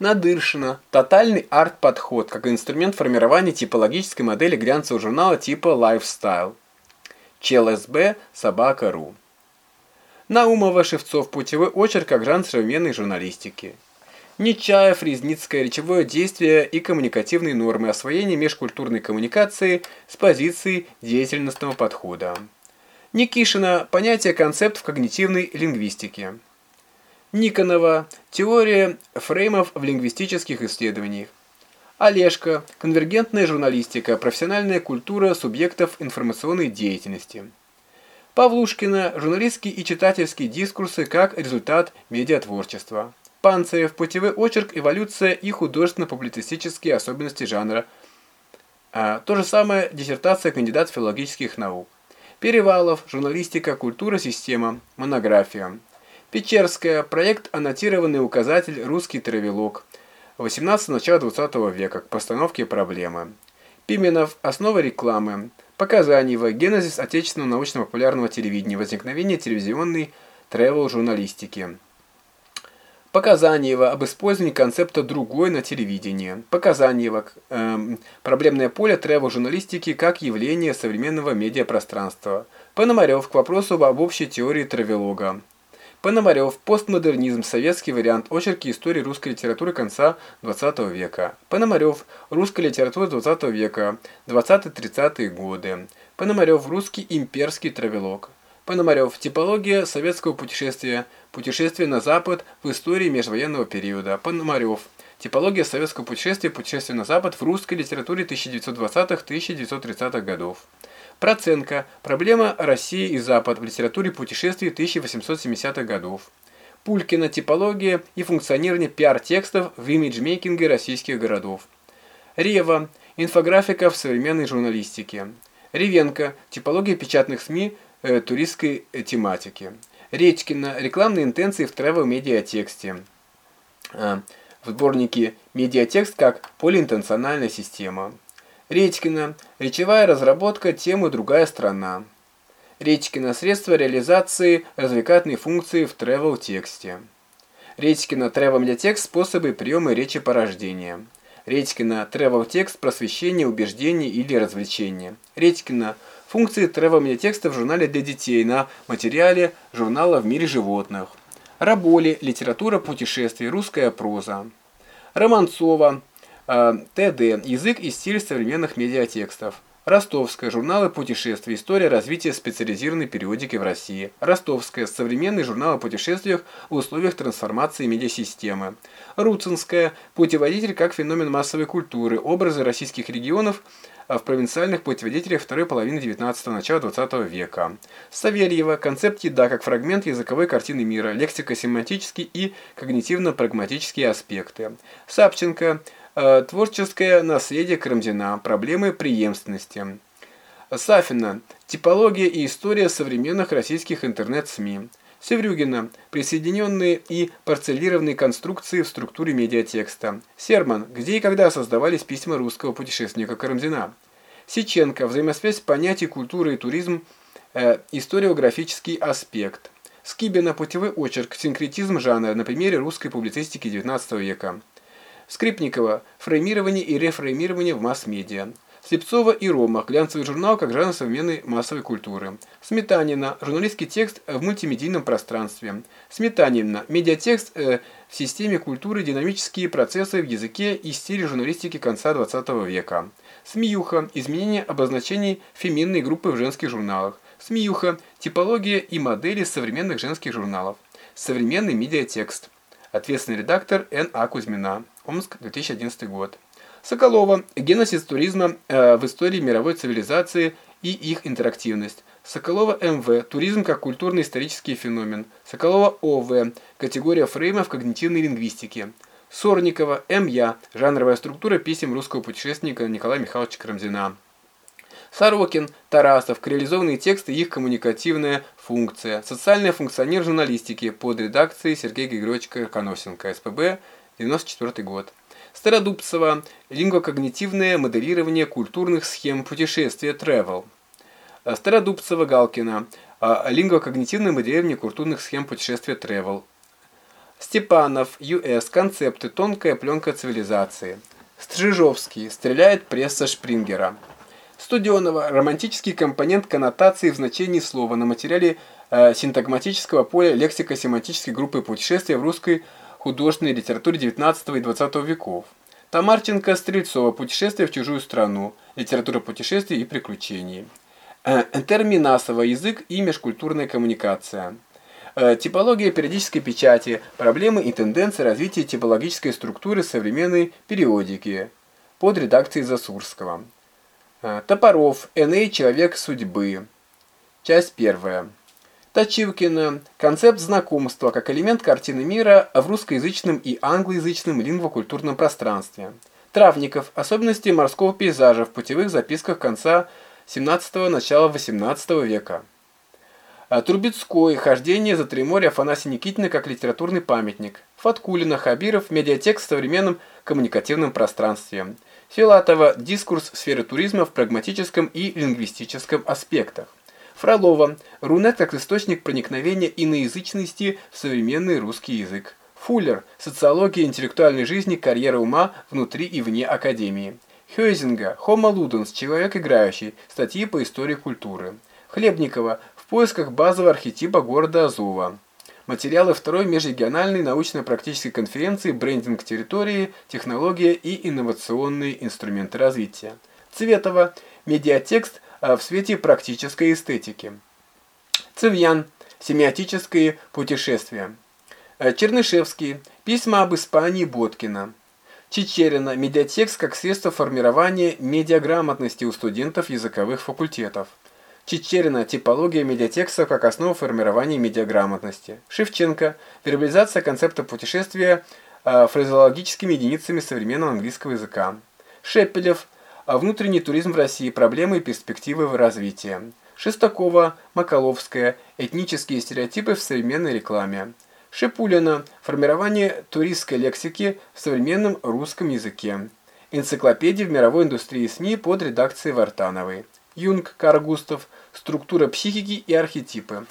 Надыршина. Тотальный арт-подход как инструмент формирования типологической модели глянцевого журнала типа Lifestyle. ЧЛСБ Собака.ру. Наумова, Шевцов, путевой очерк как жанр современной журналистики. Нечаев, Резницкое, речевое действие и коммуникативные нормы освоения межкультурной коммуникации с позиции деятельностного подхода. Никишина, понятие концепт в когнитивной лингвистике. Никонова, теория фреймов в лингвистических исследованиях. Олежка, конвергентная журналистика, профессиональная культура субъектов информационной деятельности. Павлушкина, журналистские и читательские дискурсы как результат медиатворчества. Панцирев, путевой очерк, эволюция и художественно-публицистические особенности жанра. А, то же самое диссертация кандидат филологических наук. Перевалов, журналистика, культура, система, монография. Печерская, проект «Аннотированный указатель. Русский травелок». 18 начала 20 века к постановке проблемы. Пименов, основа рекламы. Показаниева, генезис отечественного научно-популярного телевидения, возникновение телевизионной тревел-журналистики. Показаниева об использовании концепта «другой» на телевидении. Показаниева э, проблемное поле тревел-журналистики как явление современного медиапространства. Пономарев к вопросу об общей теории травелога. Пономарев, постмодернизм, советский вариант, очерки истории русской литературы конца XX века. Пономарев, русская литература XX века, 20-30-е годы. Пономарев, русский имперский травелог. Пономарев. Типология советского путешествия. Путешествие на Запад в истории межвоенного периода. Пономарев. Типология советского путешествия. Путешествие на Запад в русской литературе 1920-1930-х годов. Проценко. Проблема России и Запад в литературе путешествий 1870-х годов. Пулькина. Типология и функционирование пиар-текстов в имиджмейкинге российских городов. Рева. Инфографика в современной журналистике. Ревенко. Типология печатных СМИ э, туристской э, тематики. Речкина. Рекламные интенции в travel-медиатексте. Э, в сборнике «Медиатекст как полиинтенциональная система». Редькина. Речевая разработка темы «Другая страна». Редькина. Средства реализации развлекательной функции в travel-тексте. Редькина. Travel-медиатекст. Способы, приемы речепорождения. Редькина. Travel-текст. Просвещение, убеждение или развлечение. Редькина. Функции travel-медиатекста в журнале для детей на материале журнала «В мире животных». Раболи. Литература путешествий. Русская проза. Романцова. Э, ТД. Язык и стиль современных медиатекстов. Ростовская. Журналы путешествий. История развития специализированной периодики в России. Ростовская. Современный журнал о путешествиях в условиях трансформации медиасистемы. Руцинская. Путеводитель как феномен массовой культуры. Образы российских регионов – в провинциальных путеводителях второй половины XIX – начала XX века. Савельева. Концепт еда как фрагмент языковой картины мира, лексико-семантические и когнитивно-прагматические аспекты. Сапченко. Э, творческое наследие Карамзина. Проблемы преемственности. Сафина. Типология и история современных российских интернет-СМИ. Севрюгина. Присоединенные и парцелированные конструкции в структуре медиатекста. Серман. Где и когда создавались письма русского путешественника Карамзина. Сиченко. Взаимосвязь понятий культуры и туризм. Э, историографический аспект. Скибина. Путевой очерк. Синкретизм жанра на примере русской публицистики XIX века. Скрипникова. Фреймирование и рефреймирование в масс-медиа. Слепцова и Ромах. Глянцевый журнал как жанр современной массовой культуры. Сметанина. Журналистский текст в мультимедийном пространстве. Сметанина. Медиатекст э, в системе культуры, динамические процессы в языке и стиле журналистики конца XX века. Смеюха. Изменение обозначений феминной группы в женских журналах. Смеюха. Типология и модели современных женских журналов. Современный медиатекст. Ответственный редактор Н.А. Кузьмина. Омск, 2011 год. Соколова. Генезис туризма э, в истории мировой цивилизации и их интерактивность. Соколова МВ. Туризм как культурно-исторический феномен. Соколова ОВ. Категория фрейма в когнитивной лингвистике. Сорникова МЯ. Жанровая структура писем русского путешественника Николая Михайловича Карамзина. Сорокин, Тарасов, реализованные тексты и их коммуникативная функция. Социальное функционер журналистики под редакцией Сергея Григорьевича Коносенко, СПБ, 94 год. Стародубцева «Лингвокогнитивное моделирование культурных схем путешествия travel». Стародубцева Галкина «Лингвокогнитивное моделирование культурных схем путешествия travel». Степанов, Ю.С. Концепты. Тонкая пленка цивилизации. Стрижовский. Стреляет пресса Шпрингера. Студенова. Романтический компонент коннотации в значении слова на материале э, синтагматического поля лексико-семантической группы путешествия в русской художественной литературе XIX и XX веков. Тамарченко Стрельцова «Путешествие в чужую страну. Литература путешествий и приключений». Э, Терминасова «Язык и межкультурная коммуникация». Э, типология периодической печати. Проблемы и тенденции развития типологической структуры современной периодики. Под редакцией Засурского. Э, Топоров. Эней. Человек судьбы. Часть первая. Точилкина. Концепт знакомства как элемент картины мира в русскоязычном и англоязычном лингвокультурном пространстве. Травников. Особенности морского пейзажа в путевых записках конца 17-го, начала 18 века. А Трубецкой. Хождение за три моря Афанасия Никитина как литературный памятник. Фаткулина. Хабиров. Медиатекст в современном коммуникативном пространстве. Филатова. Дискурс сферы туризма в прагматическом и лингвистическом аспектах. Фролова. Рунет как источник проникновения иноязычности в современный русский язык. Фуллер. Социология интеллектуальной жизни, карьера ума внутри и вне академии. Хёйзинга. Homo Ludens. Человек играющий. Статьи по истории культуры. Хлебникова. В поисках базового архетипа города Азова. Материалы второй межрегиональной научно-практической конференции «Брендинг территории. Технология и инновационные инструменты развития». Цветова. Медиатекст в свете практической эстетики. Цивьян. Семиотические путешествия. Э, Чернышевский. Письма об Испании Боткина. Чечерина. Медиатекст как средство формирования медиаграмотности у студентов языковых факультетов. Чечерина. Типология медиатекста как основа формирования медиаграмотности. Шевченко. Вербализация концепта путешествия э, фразеологическими единицами современного английского языка. Шепелев. А внутренний туризм в России. Проблемы и перспективы развития. Шестакова, Маколовская. Этнические стереотипы в современной рекламе. Шипулина. Формирование туристской лексики в современном русском языке. Энциклопедия в мировой индустрии СМИ под редакцией Вартановой. Юнг, Карл Густав. Структура психики и архетипы.